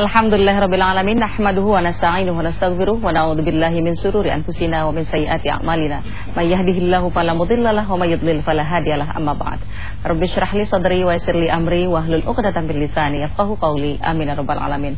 Alhamdulillahirrabbilalamin Nahmaduhu wa nasta'inuhu wa nasta'gfiruh Wa na'udhu billahi min sururi anfusina Wa min sayyati a'malina. Man yahdihillahu falamudillalah Wa mayudlil falahadiyalah amma ba'd. Rabbi syrahli sadri wa isirli amri Wa hlul uqdatan bil lisani Yafqahu qawli. Amin ya rabbal alamin.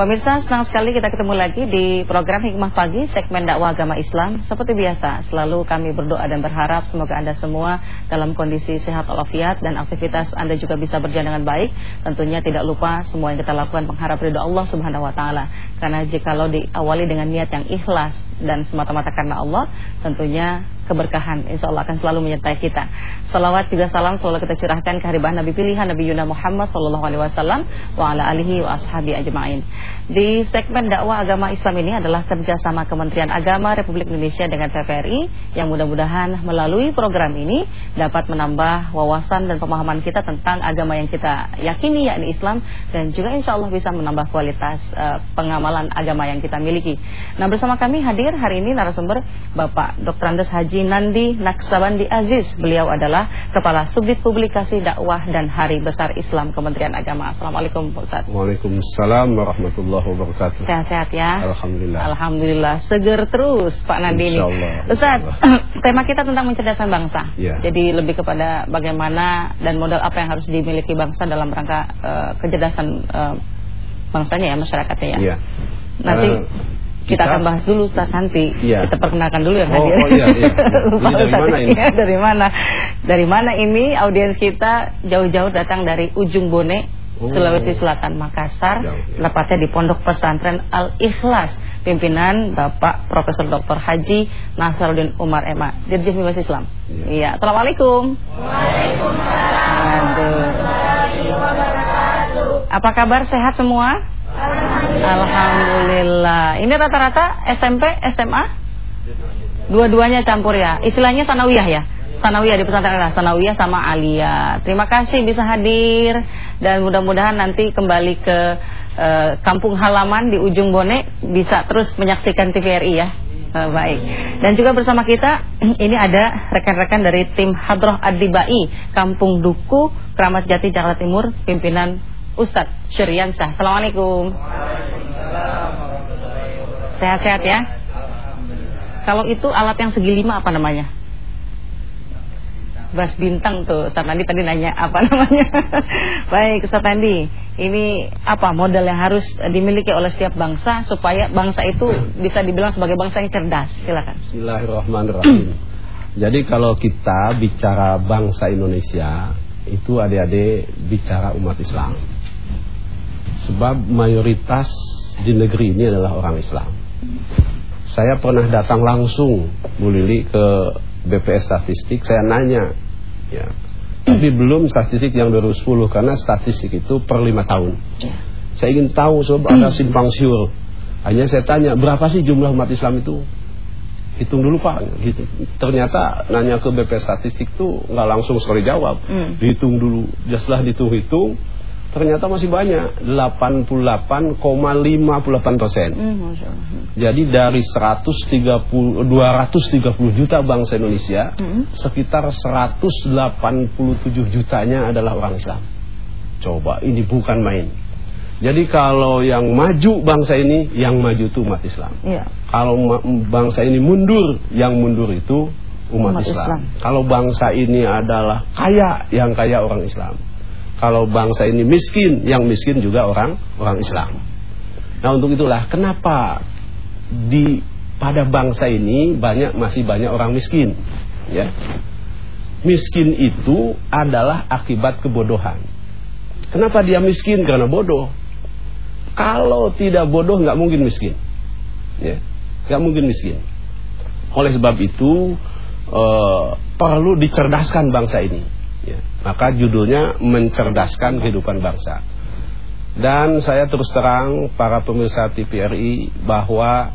Pemirsa senang sekali kita ketemu lagi Di program Hikmah Pagi Segmen dakwah agama Islam. Seperti biasa Selalu kami berdoa dan berharap Semoga anda semua dalam kondisi sehat walafiat Dan aktivitas anda juga bisa berjalan dengan baik. Tentunya tidak lupa semua yang kita lakukan Mengharap ridho Allah Subhanahu wa taala. Karena jikalau diawali dengan niat yang ikhlas dan semata-mata karena Allah, tentunya keberkahan insya Allah akan selalu menyertai kita. Salawat juga salam selalu kita curahkan ke hariban Nabi pilihan Nabi Yuna Muhammad sallallahu alaihi wasallam wa ala alihi wa ashabi ajma'in. Di segmen dakwah agama Islam ini adalah kerjasama Kementerian Agama Republik Indonesia dengan TVRI yang mudah-mudahan melalui program ini dapat menambah wawasan dan pemahaman kita tentang agama yang kita yakini yakni Islam dan juga insya Allah bisa menambah kualitas uh, pengamalan agama yang kita miliki. Nah bersama kami hadir hari ini narasumber Bapak Dr. Andes Haji Nandi Naksabandi Aziz. Beliau adalah Kepala Subdit Publikasi Dakwah dan Hari Besar Islam Kementerian Agama. Assalamualaikum Pak Ustaz. Waalaikumsalam warahmatullahi wabarakatuh. Sehat-sehat ya? Alhamdulillah. Alhamdulillah. Seger terus Pak Nandi ini. Ustaz, tema kita tentang mencerdaskan bangsa. Ya. Jadi lebih kepada bagaimana dan modal apa yang harus dimiliki bangsa dalam rangka uh, kecerdasan uh, bangsanya ya masyarakatnya ya. ya. Nanti uh, kita, akan bahas dulu Ustaz nanti. Ya. Kita perkenalkan dulu yang oh, hadir. Oh iya, iya. Ini dari mana ini? Ya, dari mana? Dari mana ini audiens kita jauh-jauh datang dari ujung Bone, oh. Sulawesi Selatan, Makassar, lepatnya di Pondok Pesantren Al-Ikhlas, pimpinan Bapak Profesor Dr. Haji Nasaruddin Umar Ema, Dirjen Bimas Islam. Iya. Ya. Assalamualaikum. Waalaikumsalam. Apa kabar? Sehat semua? Alhamdulillah. Ini rata-rata SMP, SMA? Dua-duanya campur ya. Istilahnya sanawiyah ya. Sanawiyah di pesantren sanawiyah sama alia. Terima kasih bisa hadir dan mudah-mudahan nanti kembali ke uh, kampung halaman di ujung Bone bisa terus menyaksikan TVRI ya. Uh, baik. Dan juga bersama kita ini ada rekan-rekan dari tim Hadroh Adibai Kampung Duku, Keramat Jati, Jakarta Timur, pimpinan Ustadz Syuriansah. Assalamualaikum. Sehat-sehat ya. Kalau itu alat yang segi lima apa namanya? Bas bintang tuh Ustaz Andi tadi nanya apa namanya Baik Ustaz Andi Ini apa modal yang harus dimiliki oleh setiap bangsa Supaya bangsa itu bisa dibilang sebagai bangsa yang cerdas Silakan. Bismillahirrahmanirrahim Jadi kalau kita bicara bangsa Indonesia Itu adik-adik bicara umat Islam Sebab mayoritas di negeri ini adalah orang Islam. Saya pernah datang langsung Bu Lili ke BPS Statistik, saya nanya ya. Tapi belum statistik yang 2010 karena statistik itu per lima tahun. Saya ingin tahu sebab ada simpang siur. Hanya saya tanya, berapa sih jumlah umat Islam itu? Hitung dulu Pak gitu. Ternyata nanya ke BPS Statistik tuh nggak langsung sekali jawab. Hmm. Dihitung dulu. Setelah dihitung-hitung ternyata masih banyak 88,58 persen. Mm, Jadi dari 130 230 juta bangsa Indonesia, mm. sekitar 187 jutanya adalah orang Islam. Coba ini bukan main. Jadi kalau yang maju bangsa ini, yang maju itu umat Islam. Yeah. Kalau bangsa ini mundur, yang mundur itu umat, umat Islam. Islam. Kalau bangsa ini adalah kaya, yang kaya orang Islam kalau bangsa ini miskin, yang miskin juga orang orang Islam. Nah untuk itulah kenapa di pada bangsa ini banyak masih banyak orang miskin, ya. Miskin itu adalah akibat kebodohan. Kenapa dia miskin? Karena bodoh. Kalau tidak bodoh nggak mungkin miskin, ya, nggak mungkin miskin. Oleh sebab itu uh, perlu dicerdaskan bangsa ini. Maka judulnya mencerdaskan kehidupan bangsa. Dan saya terus terang para pemirsa TVRI bahwa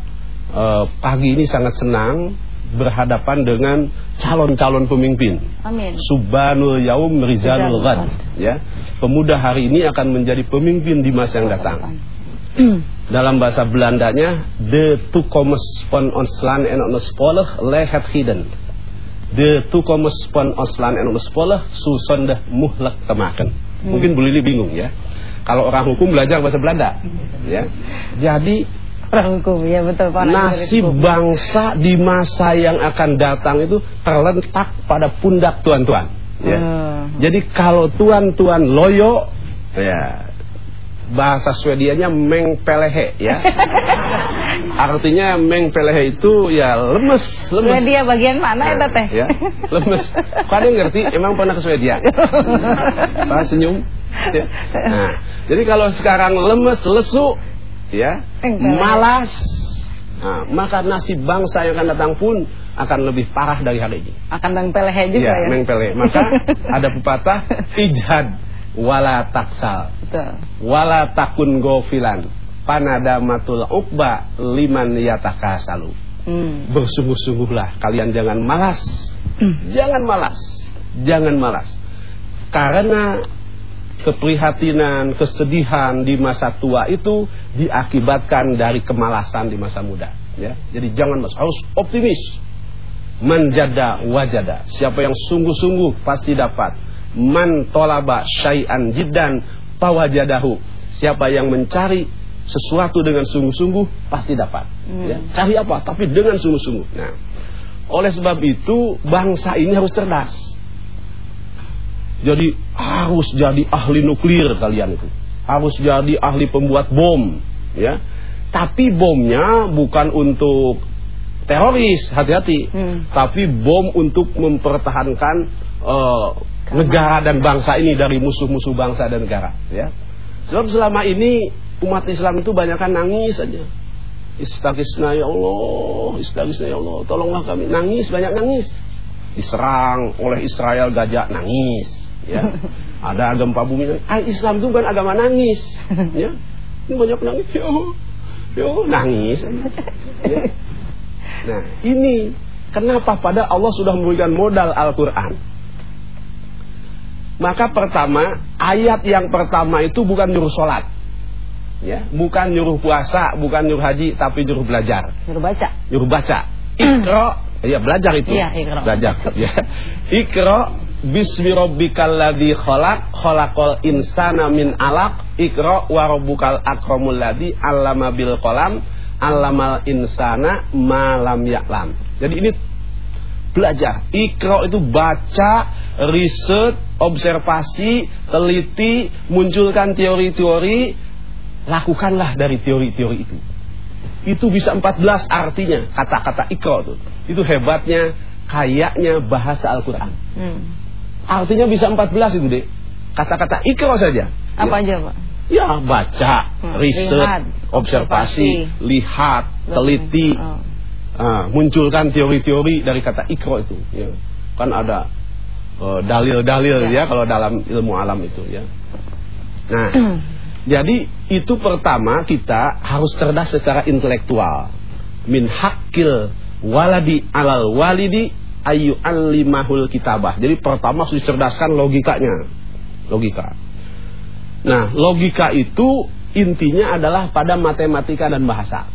eh, pagi ini sangat senang berhadapan dengan calon-calon pemimpin. Amin. Subhanul Yaum Rizalul Ghad. Ya. Pemuda hari ini akan menjadi pemimpin di masa yang datang. Dalam bahasa Belandanya, de toekomst van ons land en ons volk ligt hidden de toekomst Oslan en ons volk susonde muhlak temaken. Hmm. Mungkin Bu Lili bingung ya. Kalau orang hukum belajar bahasa Belanda, ya. Jadi orang hukum ya betul Pak. Nasib bangsa di masa yang akan datang itu terletak pada pundak tuan-tuan. Ya. Hmm. Jadi kalau tuan-tuan loyo, ya bahasa Swedianya mengpelehe ya. Artinya mengpelehe itu ya lemes, lemes. Swedia bagian mana nah, teh? Ya, lemes. Kalian ngerti? Emang pernah ke Swedia? Pak senyum. Ya. Nah, jadi kalau sekarang lemes, lesu, ya, malas, nah, maka nasib bangsa yang akan datang pun akan lebih parah dari hari ini. Akan mengpelehe juga ya. ya? mengpelehe. Maka ada pepatah ijhad wala taksal. Wala takun gofilan. Panadamatul ukba liman yatakasalu hmm. bersungguh-sungguhlah kalian jangan malas. Hmm. jangan malas. Jangan malas. Karena keprihatinan kesedihan di masa tua itu diakibatkan dari kemalasan di masa muda ya. Jadi jangan malas. Harus optimis. Menjada wajada. Siapa yang sungguh-sungguh pasti dapat man tolaba syai'an jiddan pawajadahu. Siapa yang mencari sesuatu dengan sungguh-sungguh pasti dapat. Hmm. Ya, cari apa? Tapi dengan sungguh-sungguh. Nah, oleh sebab itu bangsa ini harus cerdas. Jadi harus jadi ahli nuklir kalian itu. Harus jadi ahli pembuat bom, ya. Tapi bomnya bukan untuk teroris, hati-hati. Hmm. Tapi bom untuk mempertahankan uh, negara dan bangsa ini dari musuh-musuh bangsa dan negara ya. Sebab selama ini umat Islam itu banyak kan nangis saja. Istagisna ya Allah, istagisna ya Allah, tolonglah kami. Nangis, banyak nangis. Diserang oleh Israel gajah nangis, ya. Ada gempa bumi. Ah, Islam itu bukan agama nangis, ya. Ini banyak nangis, ya. Ya nangis. Ya. Nah, ini kenapa pada Allah sudah memberikan modal Al-Qur'an maka pertama, ayat yang pertama itu bukan nyuruh sholat. Ya, bukan nyuruh puasa, bukan nyuruh haji, tapi nyuruh belajar. Nyuruh baca. Nyuruh baca. Ikro, ya belajar itu. Iya, ikro. Belajar. Ya. Ikro bismi rabbikal ladzi khalaq khalaqal insana min alaq ikra wa rabbukal akramul ladzi 'allama bil qalam 'allamal insana ma lam ya'lam. Jadi ini belajar. Ikro itu baca, riset, observasi, teliti, munculkan teori-teori, lakukanlah dari teori-teori itu. Itu bisa 14 artinya kata-kata ikro itu. Itu hebatnya, kayaknya bahasa Al-Quran. Hmm. Artinya bisa 14 itu deh. Kata-kata ikro saja. Apa ya. aja Pak? Ya baca, hmm. riset, lihat, observasi, lihat, teliti. Oh ah, munculkan teori-teori dari kata ikro itu ya. kan ada eh, dalil-dalil uh, ya. ya. kalau dalam ilmu alam itu ya. Nah jadi itu pertama kita harus cerdas secara intelektual. Min hakil waladi alal walidi ayu alimahul kitabah. Jadi pertama harus dicerdaskan logikanya. Logika. Nah logika itu intinya adalah pada matematika dan bahasa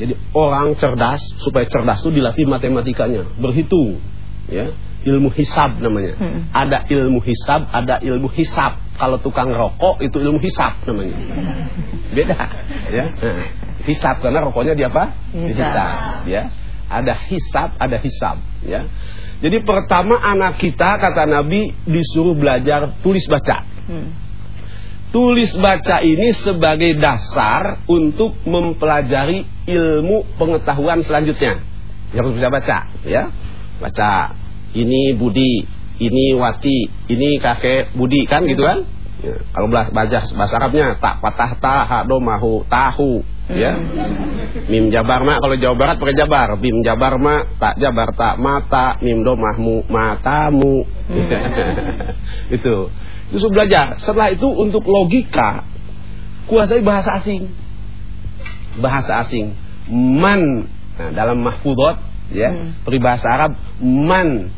jadi orang cerdas supaya cerdas itu dilatih matematikanya, berhitung, ya. Ilmu hisab namanya. Hmm. Ada ilmu hisab, ada ilmu hisab. Kalau tukang rokok itu ilmu hisab namanya. Beda, ya. Nah, hisab karena rokoknya di apa? Hisab, ya. Ada hisab, ada hisab, ya. Jadi pertama anak kita kata Nabi disuruh belajar tulis baca. Hmm tulis baca ini sebagai dasar untuk mempelajari ilmu pengetahuan selanjutnya. Yang harus bisa baca, ya. Baca ini Budi, ini Wati, ini kakek Budi kan gitu kan? Ya, kalau baca bahasa Arabnya tak patah ta do mahu tahu ya. Mim jabar ma kalau Jawa Barat pakai jabar, bim jabar ma tak jabar tak mata, mim do mahmu matamu. Itu. Itu belajar. Setelah itu untuk logika kuasai bahasa asing. Bahasa asing. Man nah, dalam mahfudot ya, hmm. peribahasa Arab man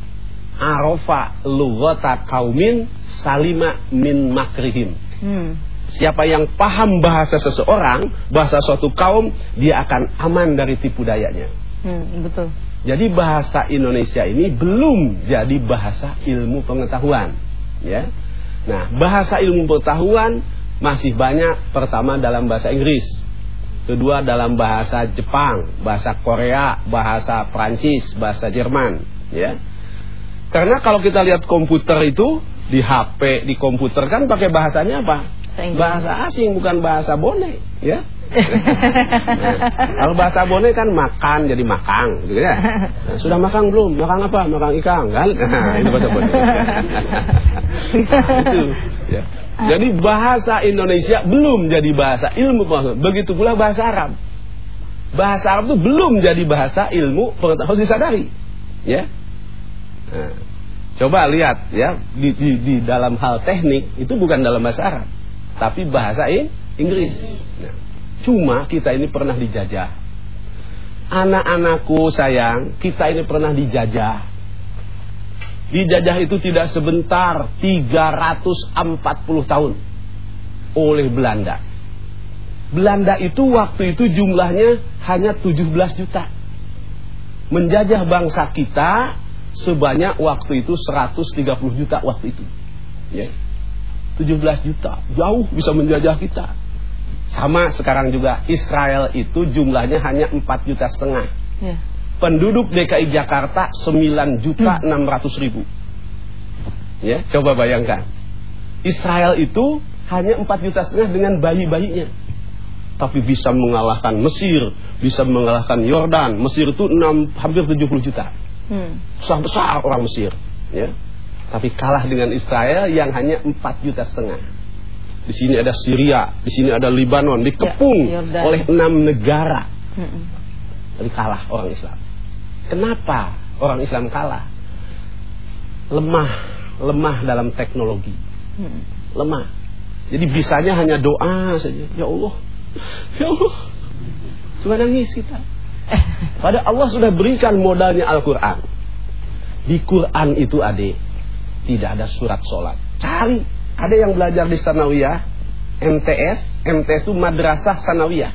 arofa lughata kaumin salima min makrihim. Hmm. Siapa yang paham bahasa seseorang, bahasa suatu kaum, dia akan aman dari tipu dayanya. Hmm, betul. Jadi bahasa Indonesia ini belum jadi bahasa ilmu pengetahuan, ya. Nah, bahasa ilmu pengetahuan masih banyak pertama dalam bahasa Inggris, kedua dalam bahasa Jepang, bahasa Korea, bahasa Prancis, bahasa Jerman, ya. Karena kalau kita lihat komputer itu di HP, di komputer kan pakai bahasanya apa? Bahasa asing bukan bahasa bonek, ya. Kalau bahasa Bone kan makan jadi makan, gitu ya. Nah, sudah makan belum? Makan apa? Makan ikan kan? Nah, itu bahasa Bone. itu, ya. Jadi bahasa Indonesia belum jadi bahasa ilmu pengetahuan. Begitu pula bahasa Arab. Bahasa Arab itu belum jadi bahasa ilmu pengetahuan. Harus disadari, ya. Nah, coba lihat ya di, di, di dalam hal teknik itu bukan dalam bahasa Arab, tapi bahasa Inggris. Nah, Cuma kita ini pernah dijajah. Anak-anakku sayang, kita ini pernah dijajah. Dijajah itu tidak sebentar, 340 tahun oleh Belanda. Belanda itu waktu itu jumlahnya hanya 17 juta. Menjajah bangsa kita sebanyak waktu itu 130 juta waktu itu. Ya. 17 juta, jauh bisa menjajah kita. Sama sekarang juga Israel itu jumlahnya hanya 4 juta setengah. Ya. Penduduk DKI Jakarta 9 juta hmm. 600 ribu. Ya, coba bayangkan. Israel itu hanya 4 juta setengah dengan bayi-bayinya. Tapi bisa mengalahkan Mesir, bisa mengalahkan Yordan. Mesir itu 6, hampir 70 juta. Hmm. Besar besar orang Mesir. Ya. Tapi kalah dengan Israel yang hanya 4 juta setengah di sini ada Syria, di sini ada Libanon, dikepung ya, oleh enam negara. Hmm. Tapi kalah orang Islam. Kenapa orang Islam kalah? Lemah, lemah dalam teknologi. Hmm. Lemah. Jadi bisanya hanya doa saja. Ya Allah, ya Allah. Cuma nangis kita. Pada Allah sudah berikan modalnya Al-Quran. Di Quran itu adik, tidak ada surat sholat. Cari ada yang belajar di Sanawiyah, MTS, MTS itu Madrasah Sanawiyah,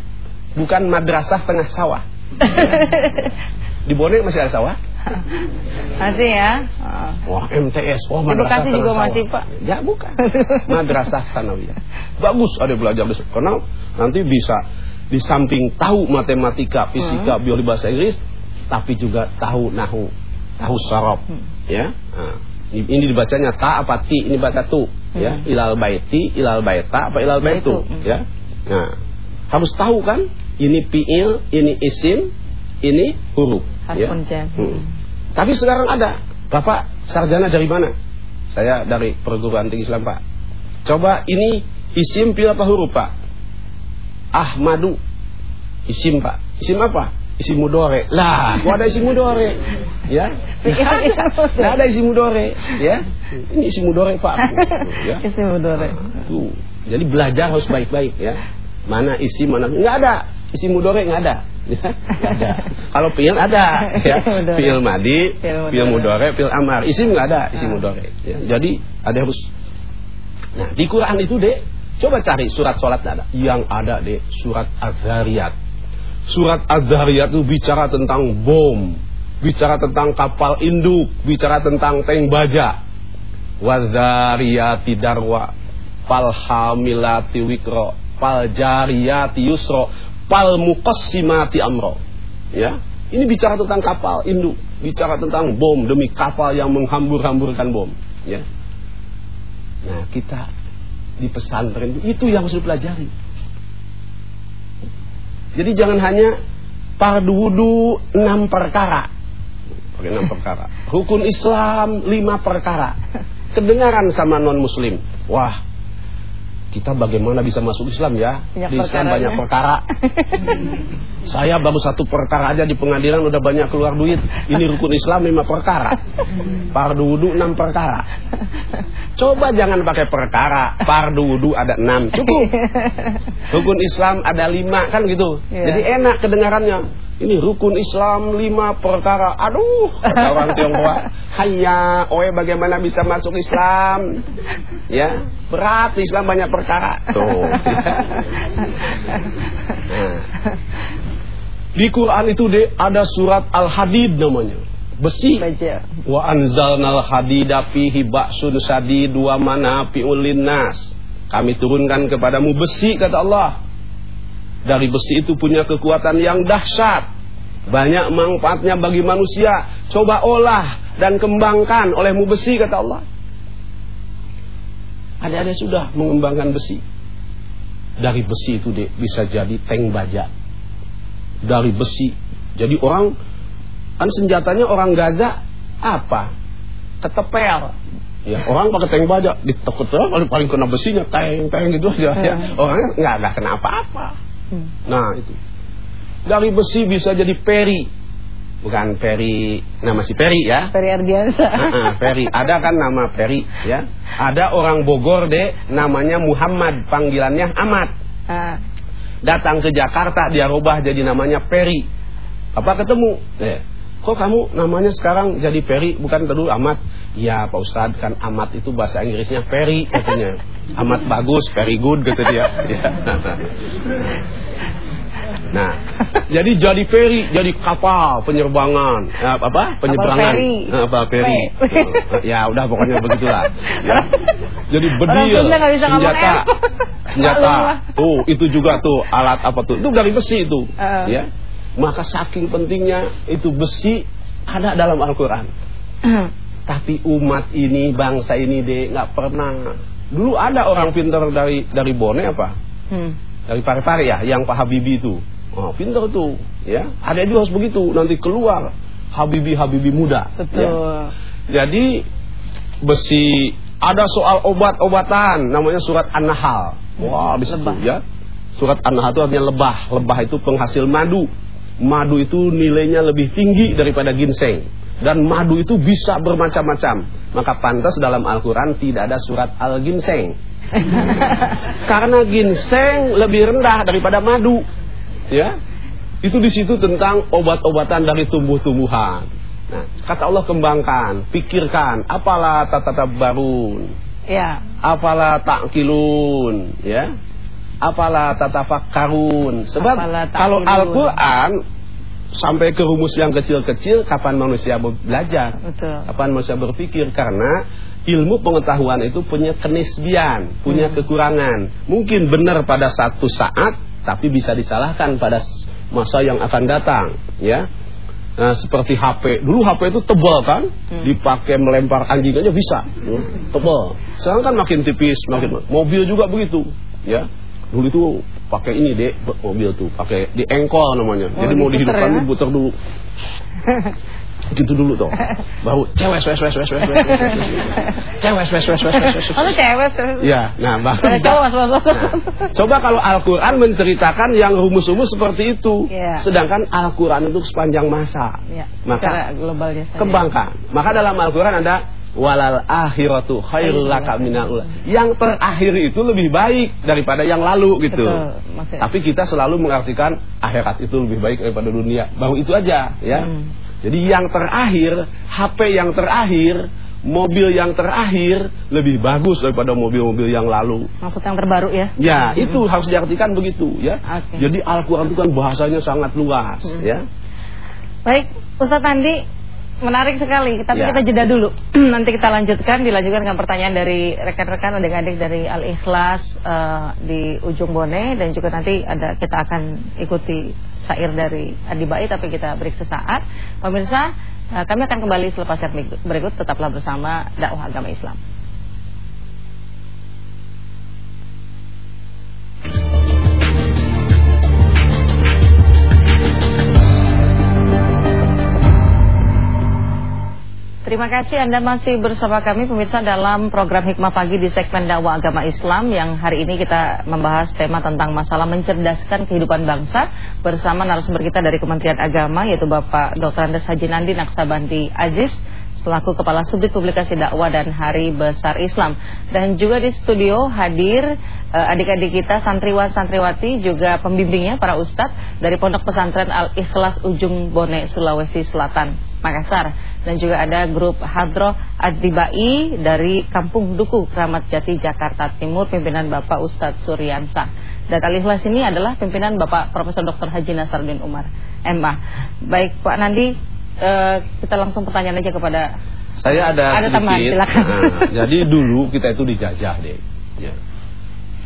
bukan Madrasah Tengah Sawah. di Bonek masih ada sawah? Masih ya. Wah MTS, oh Madrasah Tengah juga sawah. masih Pak. Ya bukan, Madrasah Sanawiyah. Bagus ada belajar di karena nanti bisa di samping tahu matematika, fisika, hmm. biologi bahasa Inggris, tapi juga tahu nahu, tahu sarap, hmm. ya. Nah, ini dibacanya ta apa ti, ini baca tu, hmm. ya. Ilal baiti, ilal baita apa ilal baitu, hmm. ya. Nah, harus tahu kan, ini fiil, ini isim, ini huruf, ya. Hmm. Tapi sekarang ada, Bapak sarjana dari mana? Saya dari perguruan tinggi Islam, Pak. Coba ini isim fiil apa huruf, Pak? Ahmadu. Isim, Pak. Isim apa? Isi mudore. Lah, kok ada isi mudore? Ya. Nah, ada isi mudore, ya. Ini isi mudore, Pak. Ya. Isi mudore. Tuh. Jadi belajar harus baik-baik ya. Mana isi mana enggak ada. Isi mudore enggak ada. Ya, ada. Kalau pil ada ya. Pil madi, pil mudore, pil amar. Isi enggak ada isi ah. mudore. Ya. Jadi ada harus Nah, di Quran itu, Dek, coba cari surat salat ada. Yang ada, Dek, surat Az-Zariyat Surat Az-Zariyat itu bicara tentang bom, bicara tentang kapal induk, bicara tentang tank baja. Wadzariyati darwa, falhamilati wikro, faljariyati yusro, falmuqassimati amro. Ya, ini bicara tentang kapal induk, bicara tentang bom demi kapal yang menghambur-hamburkan bom. Ya. Nah, kita di pesantren itu yang harus dipelajari. Jadi jangan hanya fardu wudu enam perkara. Pakai enam perkara. Rukun Islam lima perkara. Kedengaran sama non muslim. Wah, kita bagaimana bisa masuk Islam ya? Banyak di Islam banyak perkara. Saya baru satu perkara aja di pengadilan udah banyak keluar duit. Ini rukun Islam lima perkara. Fardu wudu enam perkara. Coba jangan pakai perkara. Fardu wudu ada enam cukup. Rukun Islam ada lima kan gitu. Yeah. Jadi enak kedengarannya. Ini rukun Islam lima perkara. Aduh, kata orang Tionghoa. Hanya, oe bagaimana bisa masuk Islam? Ya, berat Islam banyak perkara. Tuh. Nah. Di Quran itu deh ada surat Al-Hadid namanya. Besi. Baja. Wa anzalnal hadida fihi ba'sun sadid wa manafi'ul linnas. Kami turunkan kepadamu besi kata Allah. Dari besi itu punya kekuatan yang dahsyat. Banyak manfaatnya bagi manusia. Coba olah dan kembangkan olehmu besi kata Allah. Ada-ada sudah mengembangkan besi. Dari besi itu deh, bisa jadi tank baja. Dari besi. Jadi orang kan senjatanya orang Gaza apa? Ketepel. Ya, orang pakai tank baja ditekut paling paling kena besinya tank tank gitu aja ya. Orangnya nggak nggak kena apa-apa. Hmm. Nah, itu. Dari besi bisa jadi peri. Bukan peri nama si Peri ya. Peri Ardiansa. Nah, Peri. Ada kan nama Peri ya. Ada orang Bogor deh namanya Muhammad, panggilannya Ahmad. Ah, Datang ke Jakarta dia rubah jadi namanya Peri. Apa ketemu? Eh, kok kamu namanya sekarang jadi Peri bukan dulu Ahmad? Ya Pak Ustadz kan Ahmad itu bahasa Inggrisnya Peri katanya. Ahmad bagus, very good kata dia. Ya. Nah, jadi jadi ferry, jadi kapal penyerbangan, ya, apa? Penyeberangan. Nah, apa ferry? Fe- ya udah pokoknya begitulah. Ya. Jadi bedil, senjata, senjata. Tuh itu juga tuh alat apa tuh? Itu dari besi itu, Uh. ya. Maka saking pentingnya itu besi ada dalam Al-Quran. Tapi umat ini, bangsa ini deh nggak pernah. Dulu ada orang pintar dari dari Bone apa? hmm. dari Pare-Pare ya, yang Pak Habibie itu. Oh, pintar tuh, ya. Ada juga harus begitu, nanti keluar Habibie-Habibie muda. Betul. ya. Jadi besi ada soal obat-obatan, namanya surat An-Nahl. Wah, di situ Lebah. ya. Surat An-Nahl itu artinya lebah. Lebah itu penghasil madu. Madu itu nilainya lebih tinggi daripada ginseng. Dan madu itu bisa bermacam-macam. Maka pantas dalam Al-Quran tidak ada surat Al-Ginseng. Karena ginseng lebih rendah daripada madu. Ya. Itu di situ tentang obat-obatan dari tumbuh-tumbuhan. Nah, kata Allah kembangkan, pikirkan, apalah tatatabarun, Ya. apalah takkilun, ya. Apalah tatafakkarun. Sebab Apalah kalau. Al-Qur'an sampai ke rumus yang kecil-kecil kapan manusia belajar? Betul. Kapan manusia berpikir karena ilmu pengetahuan itu punya kenisbian, punya kekurangan. Mungkin benar pada satu saat, tapi bisa disalahkan pada masa yang akan datang, ya. Nah, seperti HP. Dulu HP itu tebal kan? Dipakai melempar anjing aja bisa. ya, Tebal. Sekarang kan makin tipis, makin mobil juga begitu, ya. Dulu itu pakai ini deh mobil tuh, pakai di engkol namanya. Oh, Jadi mau dihidupkan ya? dulu. Gitu dulu tuh. Baru cewek wes. Cewek wes wes wes wes wes. Oh, lu cewek. Ya, nah mas. Nah, coba kalau Al-Quran menceritakan yang rumus-rumus seperti itu, Iya. sedangkan Al-Quran itu sepanjang masa, Ya, maka globalnya kembangkan. Maka dalam Al-Quran ada walal akhiratu khairul laka minal. Yang terakhir itu lebih baik daripada yang lalu gitu. Betul. Tapi kita selalu mengartikan akhirat itu lebih baik daripada dunia. Baru itu aja, ya. Hmm. Jadi yang terakhir, HP yang terakhir, mobil yang terakhir lebih bagus daripada mobil-mobil yang lalu. Maksud yang terbaru ya. Ya, itu harus diartikan begitu ya. Jadi Al-Qur'an itu kan bahasanya sangat luas Hmm. ya. Baik, Ustaz Andi menarik sekali, tapi Ya. kita jeda dulu. Nanti kita lanjutkan, dilanjutkan dengan pertanyaan dari rekan-rekan adik-adik dari Al-Ikhlas eh, di ujung Bone dan juga nanti ada kita akan ikuti syair dari Adi Bayi tapi kita break sesaat. Pemirsa, eh, kami akan kembali selepas berikut tetaplah bersama dakwah agama Islam. Terima kasih Anda masih bersama kami pemirsa dalam program Hikmah Pagi di segmen dakwah agama Islam yang hari ini kita membahas tema tentang masalah mencerdaskan kehidupan bangsa bersama narasumber kita dari Kementerian Agama yaitu Bapak Dr. Andes Haji Nandi Naksabanti Aziz selaku Kepala Subdit Publikasi Dakwah dan Hari Besar Islam dan juga di studio hadir eh, adik-adik kita santriwan santriwati juga pembimbingnya para ustadz dari Pondok Pesantren Al Ikhlas Ujung Bone Sulawesi Selatan Makassar dan juga ada grup Hadroh Adibai dari Kampung Duku Kramat Jati Jakarta Timur pimpinan Bapak Ustadz Suryansah dan Al Ikhlas ini adalah pimpinan Bapak Profesor Dr. Haji Nasaruddin Umar MA. Baik Pak Nandi, uh, kita langsung pertanyaan aja kepada saya ada, ada teman, silakan. Nah, jadi dulu kita itu dijajah deh. Ya.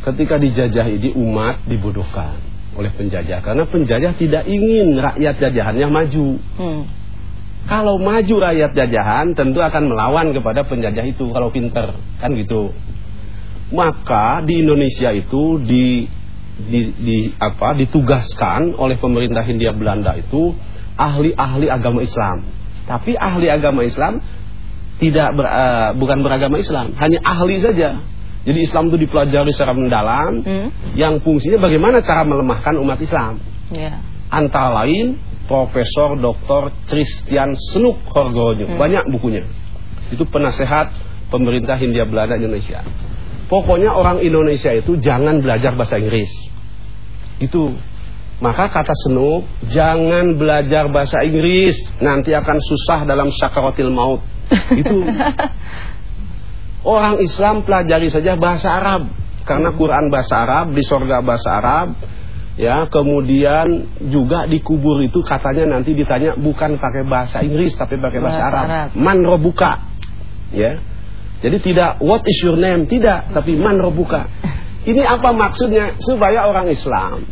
Ketika dijajah ini umat dibodohkan oleh penjajah karena penjajah tidak ingin rakyat jajahannya maju. Hmm. Kalau maju rakyat jajahan tentu akan melawan kepada penjajah itu kalau pinter kan gitu. Maka di Indonesia itu di di, di apa ditugaskan oleh pemerintah Hindia Belanda itu ahli-ahli agama Islam. Tapi ahli agama Islam tidak ber, uh, bukan beragama Islam, hanya ahli saja. Jadi Islam itu dipelajari secara mendalam, hmm. yang fungsinya bagaimana cara melemahkan umat Islam. Yeah. Antara lain Profesor Dr. Christian Senuk Horgonyo, hmm. banyak bukunya. Itu penasehat pemerintah Hindia Belanda Indonesia. Pokoknya orang Indonesia itu jangan belajar bahasa Inggris. Itu maka kata Senuk, jangan belajar bahasa Inggris, nanti akan susah dalam syakaratil maut. Itu orang Islam pelajari saja bahasa Arab karena Quran bahasa Arab, di sorga bahasa Arab. Ya, kemudian juga dikubur itu katanya nanti ditanya bukan pakai bahasa Inggris tapi pakai bahasa, Arab. Arab. Man robuka. Ya. Jadi tidak what is your name, tidak, tapi man robuka. Ini apa maksudnya? Supaya orang Islam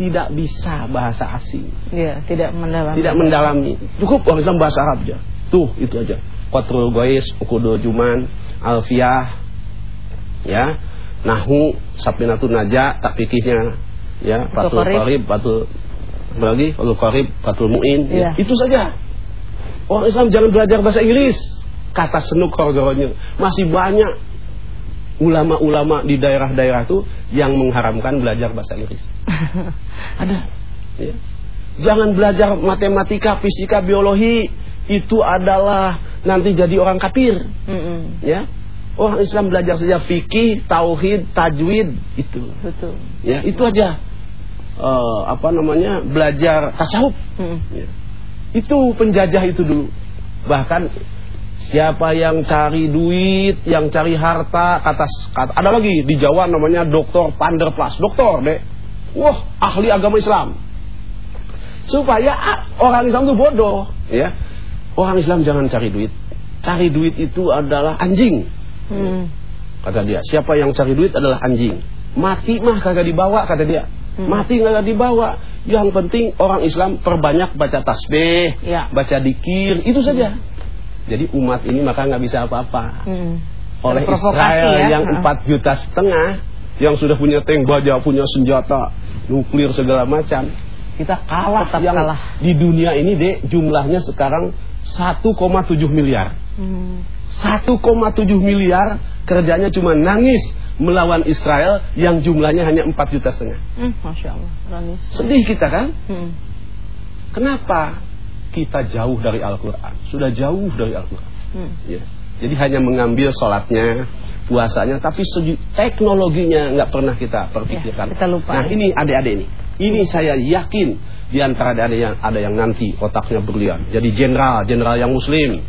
tidak bisa bahasa asing. Ya, tidak mendalami. Tidak mendalami. Cukup orang Islam bahasa Arab aja. Tuh, itu aja. Qatrul Gois, Ukudo Juman, Alfiah, ya, Nahu, Sapinatun Naja, tak pikirnya, ya, Fatul Qarib, Fatul lagi, Fatul Qarib, Fatul Mu'in, ya. itu saja. Orang Islam jangan belajar bahasa Inggris. Kata senuk korgoronya. Masih banyak ulama-ulama di daerah-daerah itu yang mengharamkan belajar bahasa Inggris. Ada. Ya. Jangan belajar matematika, fisika, biologi. Itu adalah nanti jadi orang kafir. Mm -mm. Ya. Orang Islam belajar saja fikih, tauhid, tajwid itu. Betul. Ya, itu aja. Uh, apa namanya? belajar tasawuf. Mm. Ya. Itu penjajah itu dulu. Bahkan siapa yang cari duit, yang cari harta, kata, kata ada lagi di Jawa namanya Dokter Panderplas, dokter deh. Wah, ahli agama Islam. Supaya orang Islam itu bodoh, ya Orang Islam jangan cari duit. Cari duit itu adalah anjing. Hmm. Kata dia, siapa yang cari duit adalah anjing. Mati mah kagak dibawa kata dia. Hmm. Mati kagak dibawa. Yang penting orang Islam perbanyak baca tasbih, ya. baca dikir, itu saja. Jadi umat ini maka nggak bisa apa-apa. Hmm. Oleh Israel ya. yang 4 juta setengah, yang sudah punya tank baja, punya senjata, nuklir segala macam, kita kalah Tetap yang kalah. di dunia ini deh jumlahnya sekarang 1,7 miliar. Hmm. 1,7 miliar kerjanya cuma nangis melawan Israel yang jumlahnya hanya 4 juta setengah. Hmm, Masya Allah. Nangis. Sedih kita kan? Hmm. Kenapa kita jauh dari Al-Quran? Sudah jauh dari Al-Quran. Hmm. Ya. Jadi hanya mengambil sholatnya, puasanya, tapi teknologinya nggak pernah kita perpikirkan. Ya, kita lupa. Nah ini adik-adik ini, ini saya yakin di antara ada yang ada yang nanti otaknya berlian. Jadi jenderal, jenderal yang muslim.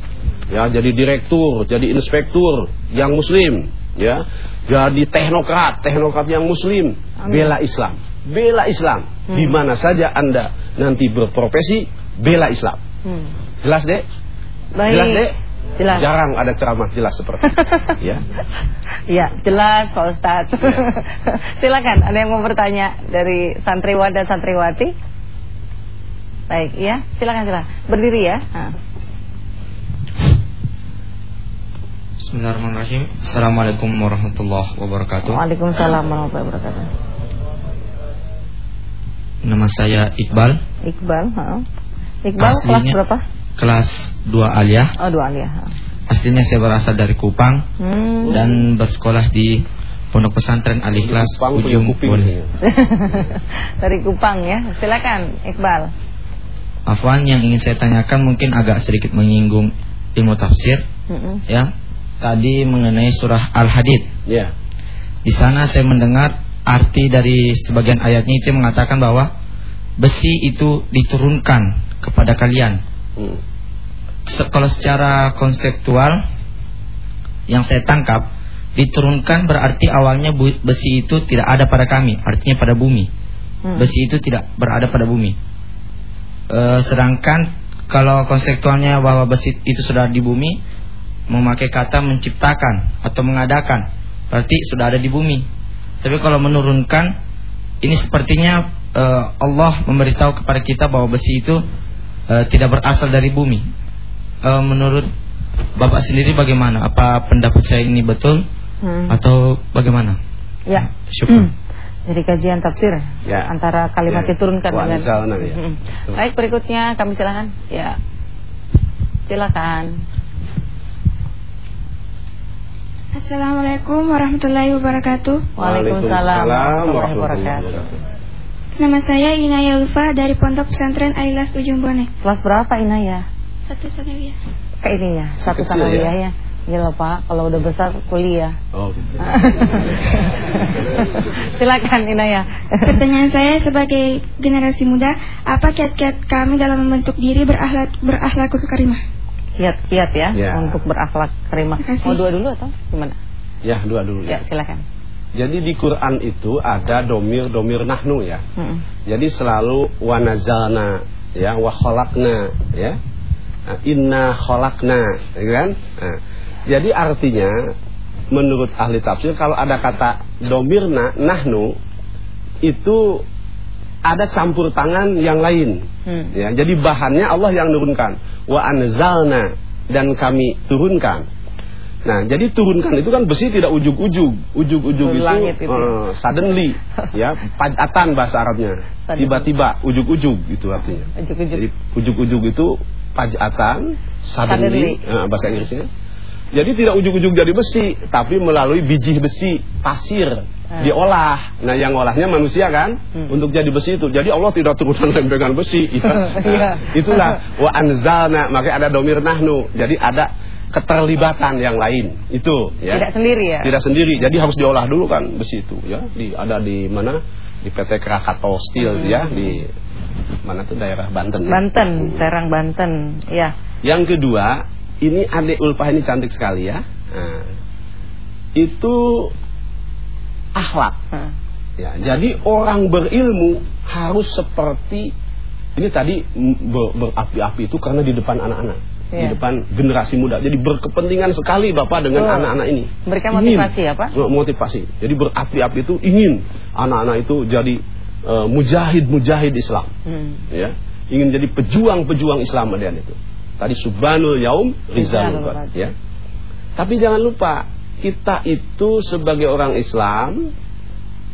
Ya, jadi direktur, jadi inspektur yang muslim, ya. Jadi teknokrat, teknokrat yang muslim, Amin. bela Islam. Bela Islam hmm. di mana saja Anda nanti berprofesi, bela Islam. Hmm. Jelas, Dek? Baik. Jelas, Dek? Jelas. Jarang ada ceramah jelas seperti itu. ya. Iya, jelas Pak Ustaz. Ya. Silakan, ada yang mau bertanya dari santriwan dan santriwati? Baik, ya. Silakan silakan. Berdiri ya. Bismillahirrahmanirrahim. Assalamualaikum warahmatullahi wabarakatuh. Waalaikumsalam warahmatullahi wabarakatuh. Nama saya Iqbal. Iqbal, ha. Iqbal Aslinya, kelas berapa? Kelas 2 Aliyah. Oh, 2 Aliyah. Ha. Aslinya saya berasal dari Kupang hmm. dan bersekolah di Pondok Pesantren Al Ikhlas Ujung Boleh. dari Kupang ya. Silakan Iqbal. Afwan yang ingin saya tanyakan mungkin agak sedikit menyinggung ilmu tafsir mm -hmm. ya tadi mengenai surah Al-Hadid. Yeah. Di sana saya mendengar arti dari sebagian ayatnya itu mengatakan bahwa besi itu diturunkan kepada kalian. Mm. Kalau secara konseptual yang saya tangkap diturunkan berarti awalnya besi itu tidak ada pada kami, artinya pada bumi. Hmm. Besi itu tidak berada pada bumi. uh, sedangkan kalau konseptualnya bahwa besi itu sudah di bumi memakai kata menciptakan atau mengadakan berarti sudah ada di bumi tapi kalau menurunkan ini sepertinya uh, Allah memberitahu kepada kita bahwa besi itu uh, tidak berasal dari bumi uh, menurut Bapak sendiri bagaimana apa pendapat saya ini betul hmm. atau bagaimana ya syukur hmm. Jadi kajian tafsir ya. antara kalimat ya. diturunkan Wah, dengan. ya. Hmm. Baik berikutnya kami silakan. Ya, silakan. Assalamualaikum warahmatullahi wabarakatuh. Waalaikumsalam warahmatullahi wabarakatuh. Nama saya Inaya Ulfa dari Pondok Pesantren Ailas Ujung Bone. Kelas berapa Inaya? Satu sanawiyah. Ke ini ya, satu sanawiyah ya. Iya loh Pak, kalau udah besar kuliah. Oh gitu. Silakan Inaya. Pertanyaan saya sebagai generasi muda, apa kiat-kiat kami dalam membentuk diri berakhlak berakhlakul karimah? Kiat-kiat ya, ya untuk berakhlak karimah. Mau dua dulu atau gimana? Ya, dua dulu ya. Ya, silakan. Jadi di Quran itu ada domir domir nahnu ya. Hmm. Jadi selalu wanazalna ya wa khalaqna ya. Nah, inna khalaqna, ya kan? Nah, jadi artinya menurut ahli tafsir kalau ada kata domirna nahnu itu ada campur tangan yang lain. Hmm. Ya, jadi bahannya Allah yang turunkan. Wa anzalna dan kami turunkan. Nah, jadi turunkan itu kan besi tidak ujug-ujug. Ujug-ujug itu, itu. Uh, suddenly ya, pajatan bahasa Arabnya. Tiba-tiba ujug-ujug itu artinya. Ujug-ujug. Jadi ujug-ujug itu pajatan, suddenly, suddenly. Uh, bahasa Inggrisnya. Jadi tidak ujung-ujung jadi besi, tapi melalui biji besi, pasir, hmm. diolah. Nah, yang olahnya manusia kan hmm. untuk jadi besi itu. Jadi Allah tidak turunkan lempengan besi. Ya. Nah, itulah wa anzalna, makanya ada domir nahnu. Jadi ada keterlibatan yang lain itu ya. Tidak sendiri ya. Tidak sendiri. Jadi harus diolah dulu kan besi itu ya. Di ada di mana? Di PT Krakatau Steel hmm. ya di mana tuh daerah Banten. Banten, ya? Serang Banten, ya. Yang kedua, ini adik Ulfah ini cantik sekali ya. Nah, itu akhlak. Hmm. Ya, jadi orang berilmu harus seperti ini tadi ber, berapi-api itu karena di depan anak-anak, ya. di depan generasi muda. Jadi berkepentingan sekali Bapak dengan anak-anak ini. Mereka motivasi ingin, ya, Pak? Motivasi. Jadi berapi-api itu ingin anak-anak itu jadi uh, mujahid-mujahid Islam. Hmm. Ya. Ingin jadi pejuang-pejuang Islam ada itu. Tadi subhanul yaum rizalul ya. Tapi jangan lupa kita itu sebagai orang Islam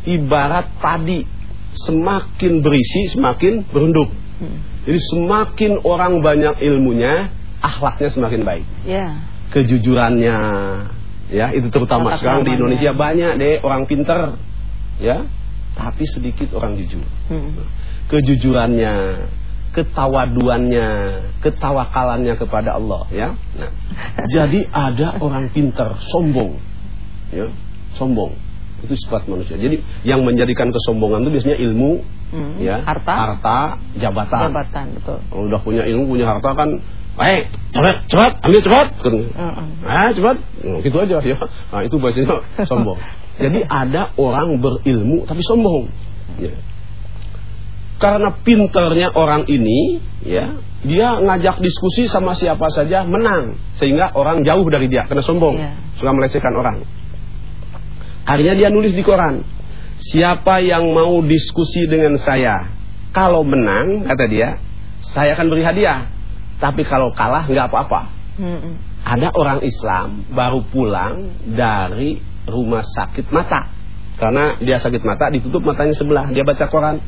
ibarat padi semakin berisi semakin berunduk. Hmm. Jadi semakin orang banyak ilmunya, akhlaknya semakin baik. Ya. Kejujurannya, ya itu terutama Tata sekarang di Indonesia banyak deh orang pinter, ya, tapi sedikit orang jujur. Hmm. Kejujurannya, ketawaduannya, ketawakalannya kepada Allah ya. Nah, jadi ada orang pintar sombong. Ya, sombong. Itu sifat manusia. Jadi yang menjadikan kesombongan itu biasanya ilmu, hmm, ya, harta, harta, jabatan. Jabatan, betul. Kalau udah punya ilmu, punya harta kan Eh, cepat, cepat, ambil cepat. Kan. Ah, cepat. Oh, gitu aja ya. Nah, itu biasanya sombong. Jadi ada orang berilmu tapi sombong. Ya karena pinternya orang ini ya. dia ngajak diskusi sama siapa saja menang. Sehingga orang jauh dari dia karena sombong. Yeah. suka melecehkan orang. Akhirnya dia nulis di koran siapa yang mau diskusi dengan saya? Kalau menang kata dia saya akan beri hadiah. Tapi kalau kalah nggak apa-apa. Mm ada orang Islam baru pulang dari rumah sakit mata. Karena dia sakit mata ditutup matanya sebelah. Dia baca koran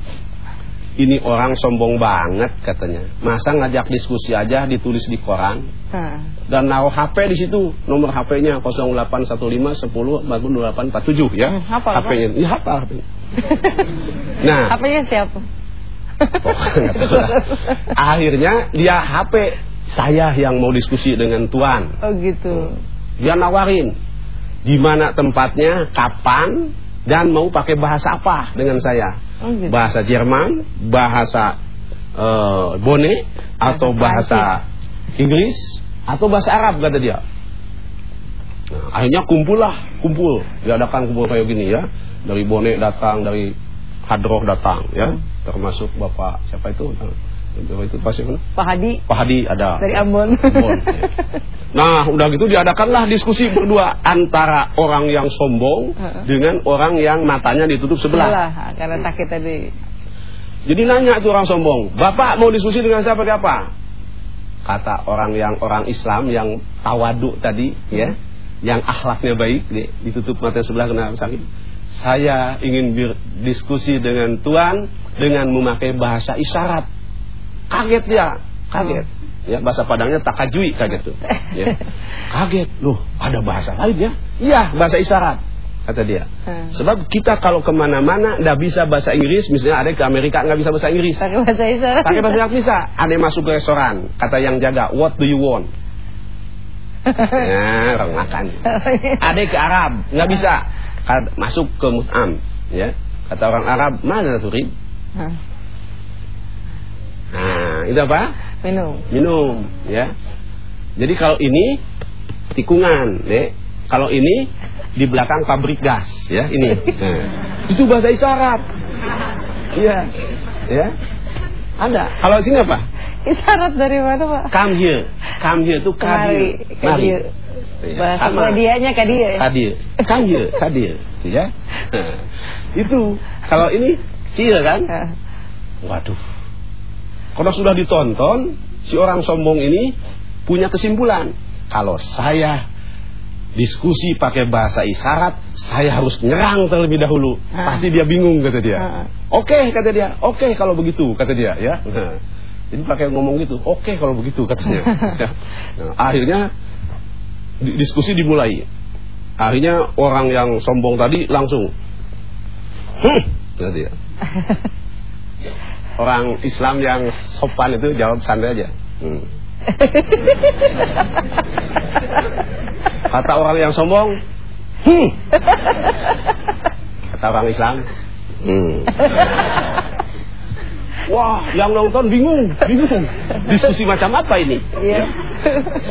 ini orang sombong banget katanya. Masa ngajak diskusi aja ditulis di koran. Hmm. Dan naruh HP di situ, nomor HP-nya 0815 10 2847 ya. Hmm, HP-nya. Ya hafal HP. nah, HP-nya siapa? Oh, Akhirnya dia HP saya yang mau diskusi dengan tuan. Oh gitu. Dia nawarin di mana tempatnya, kapan, dan mau pakai bahasa apa dengan saya? Oh, gitu. bahasa Jerman bahasa uh, Bone atau bahasa Inggris atau bahasa Arab kata dia. Nah, akhirnya kumpul lah kumpul. Diadakan kumpul kayak gini ya. Dari Bone datang dari Hadroh datang ya. Hmm. termasuk bapak siapa itu itu pasti mana? Pak Hadi. Pak Hadi ada. Dari Ambon. Ambon. Nah, udah gitu diadakanlah diskusi berdua antara orang yang sombong dengan orang yang matanya ditutup sebelah. Sebelah, karena sakit tadi. Jadi nanya itu orang sombong, "Bapak mau diskusi dengan siapa apa?" Kata orang yang orang Islam yang tawadu tadi, ya, yang akhlaknya baik, ditutup mata sebelah kena sakit. Saya ingin berdiskusi dengan Tuhan dengan memakai bahasa isyarat. Kaget dia, kaget. Hmm. Ya, bahasa Padangnya takajui kaget tuh. Ya. Kaget, loh ada bahasa lain ya? Iya, bahasa isyarat kata dia. Hmm. Sebab kita kalau ke mana-mana nggak bisa bahasa Inggris, misalnya ada ke Amerika nggak bisa bahasa Inggris. Pakai bahasa isyarat. Pakai bahasa isyarat bisa. Ada masuk ke restoran, kata yang jaga, what do you want? ya, orang makan. Ada ke Arab, nggak bisa. Masuk ke Mut'am, ya. Kata orang Arab, mana? Hmm. Nah, itu apa? Minum. Minum, ya. Jadi kalau ini tikungan, deh. Kalau ini di belakang pabrik gas, ya, ini. Nah, itu bahasa isyarat. Iya. Ya. Ada. Kalau sini apa? Isyarat dari mana, Pak? Come here. Come here itu kadir. Mari. Iya, bahasa medianya kadir ya? Kadir. Come here, kadir. Ya. Nah, itu. Kalau ini kecil kan? Waduh. Kalau sudah ditonton, si orang sombong ini punya kesimpulan. Kalau saya diskusi pakai bahasa isyarat, saya harus nyerang terlebih dahulu. Ha. Pasti dia bingung kata dia. Oke okay, kata dia. Oke okay, kalau begitu kata dia ya. Nah, jadi pakai ngomong gitu. Oke okay, kalau begitu katanya. nah, akhirnya diskusi dimulai. Akhirnya orang yang sombong tadi langsung, hmm, kata dia. orang Islam yang sopan itu jawab santai aja. Hmm. Kata orang yang sombong, hmm. Kata orang Islam, hmm. Wah, yang nonton bingung, bingung. Diskusi macam apa ini? Iya.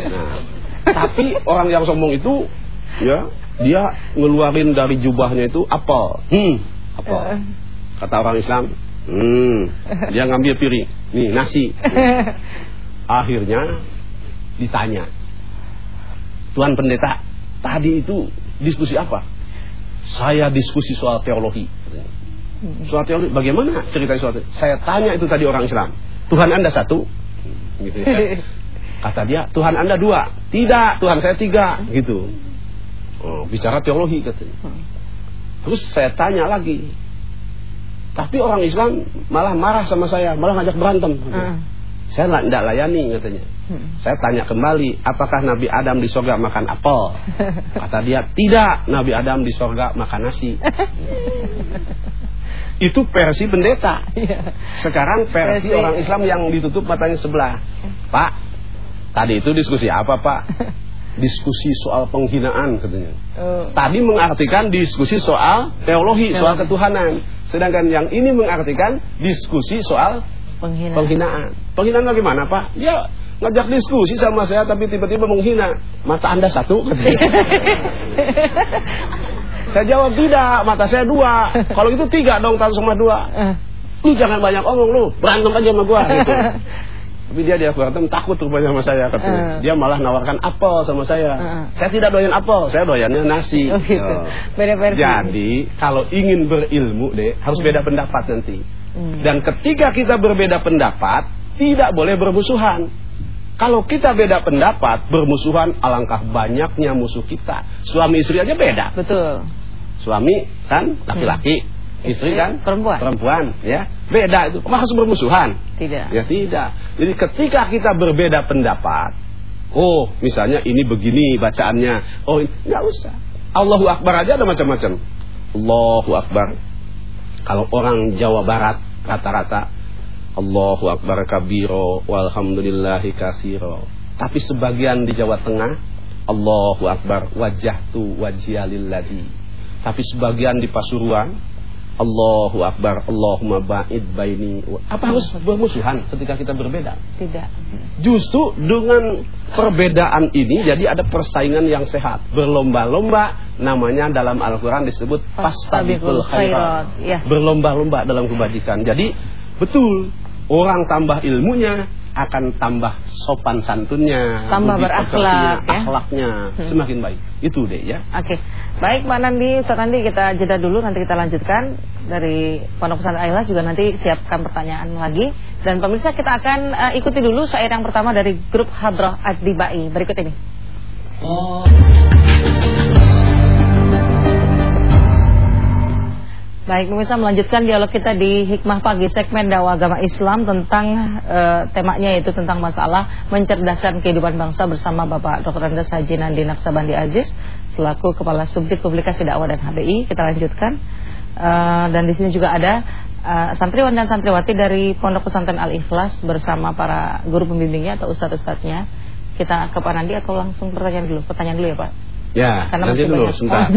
Nah, tapi orang yang sombong itu, ya, dia ngeluarin dari jubahnya itu apel. Hmm, apel. Kata orang Islam, Hmm, dia ngambil piring, nih nasi. Akhirnya ditanya, Tuan Pendeta, tadi itu diskusi apa? Saya diskusi soal teologi. Soal teologi, bagaimana cerita soal teologi? Saya tanya itu tadi orang Islam. Tuhan Anda satu, gitu ya. Kata dia, Tuhan Anda dua. Tidak, Tuhan saya tiga, gitu. Oh, bicara teologi katanya. Terus saya tanya lagi, tapi orang Islam malah marah sama saya, malah ngajak berantem. Uh. Saya tidak layani katanya. Hmm. Saya tanya kembali, apakah Nabi Adam di sorga makan apel? Kata dia, tidak. Nabi Adam di sorga makan nasi. Itu versi pendeta. Iya. Sekarang versi, versi orang Islam yang ditutup matanya sebelah. Pak, tadi itu diskusi apa Pak? Diskusi soal penghinaan katanya. Oh. Tadi mengartikan diskusi soal teologi, soal ketuhanan. Sedangkan yang ini mengartikan diskusi soal penghinaan. Penghinaan, penghinaan bagaimana Pak? Dia ngajak diskusi sama saya tapi tiba-tiba menghina. Mata Anda satu saya jawab tidak, mata saya dua. Kalau itu tiga dong, satu sama dua. Eh. Lu jangan banyak omong lu, berantem aja sama gua gitu. Tapi dia dia berantem takut rupanya sama saya katanya. Uh. Dia malah nawarkan apel sama saya. Uh. Saya tidak doyan apel, saya doyannya nasi. Oh, gitu. oh. Beda versi. Jadi kalau ingin berilmu deh harus hmm. beda pendapat nanti. Hmm. Dan ketika kita berbeda pendapat tidak boleh bermusuhan. Kalau kita beda pendapat, bermusuhan alangkah banyaknya musuh kita. Suami istri aja beda. Betul. Suami kan laki-laki, hmm istri kan? perempuan. Perempuan ya. Beda itu. Maka harus bermusuhan. Tidak. Ya tidak. Jadi ketika kita berbeda pendapat oh misalnya ini begini bacaannya. Oh nggak usah. Allahu Akbar aja ada macam-macam. Allahu Akbar. Kalau orang Jawa Barat rata-rata Allahu Akbar kabiro walhamdulillahi kasiro. Tapi sebagian di Jawa Tengah Allahu Akbar wajah tu wajhialilladzi tapi sebagian di Pasuruan Allahu Akbar, Allahumma ba'id baini. Apa harus bermusuhan ketika kita berbeda? Tidak. Justru dengan perbedaan ini jadi ada persaingan yang sehat. Berlomba-lomba namanya dalam Al-Qur'an disebut fastabiqul khairat. Ya. Berlomba-lomba dalam kebajikan. Jadi betul orang tambah ilmunya akan tambah sopan santunnya, tambah berakhlak, ya? akhlaknya hmm. semakin baik. Itu deh ya. Oke, okay. baik Mbak Nandi, so nanti kita jeda dulu, nanti kita lanjutkan dari Pondok Pesantren Ayla juga nanti siapkan pertanyaan lagi. Dan pemirsa kita akan uh, ikuti dulu syair yang pertama dari grup Hadroh Adibai berikut ini. Oh. Baik, pemirsa melanjutkan dialog kita di Hikmah Pagi segmen dakwah agama Islam tentang uh, temanya yaitu tentang masalah mencerdaskan kehidupan bangsa bersama Bapak Dr. Andes Haji Nandi Naksabandi Aziz selaku Kepala Subdit Publikasi Dakwah dan HBI. Kita lanjutkan. Uh, dan di sini juga ada uh, santriwan dan santriwati dari Pondok Pesantren Al Ikhlas bersama para guru pembimbingnya atau ustadz-ustadznya. Kita ke Pak Nandi atau langsung pertanyaan dulu? Pertanyaan dulu ya Pak. Ya, Karena nanti dulu sebentar.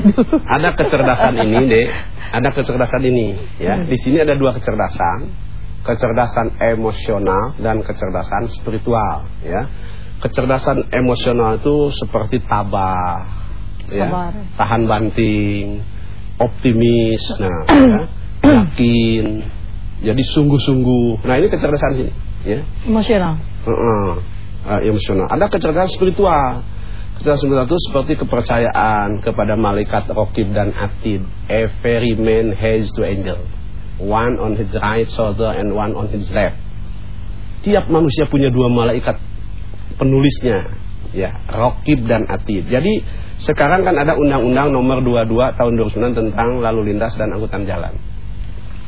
Ada kecerdasan ini, Dek. Ada kecerdasan ini, ya. Hmm. Di sini ada dua kecerdasan. Kecerdasan emosional dan kecerdasan spiritual, ya. Kecerdasan emosional itu seperti tabah, ya. Tahan banting, optimis, nah, ya. yakin. Jadi sungguh-sungguh. Nah, ini kecerdasan sini, ya. Emosional. Uh -uh. Uh, emosional. Ada kecerdasan spiritual Kecerdasan itu seperti kepercayaan kepada malaikat Rokib dan Atid. Every man has two angel. One on his right shoulder and one on his left. Tiap manusia punya dua malaikat penulisnya. Ya, Rokib dan Atid. Jadi sekarang kan ada undang-undang nomor 22 tahun 2009 tentang lalu lintas dan angkutan jalan.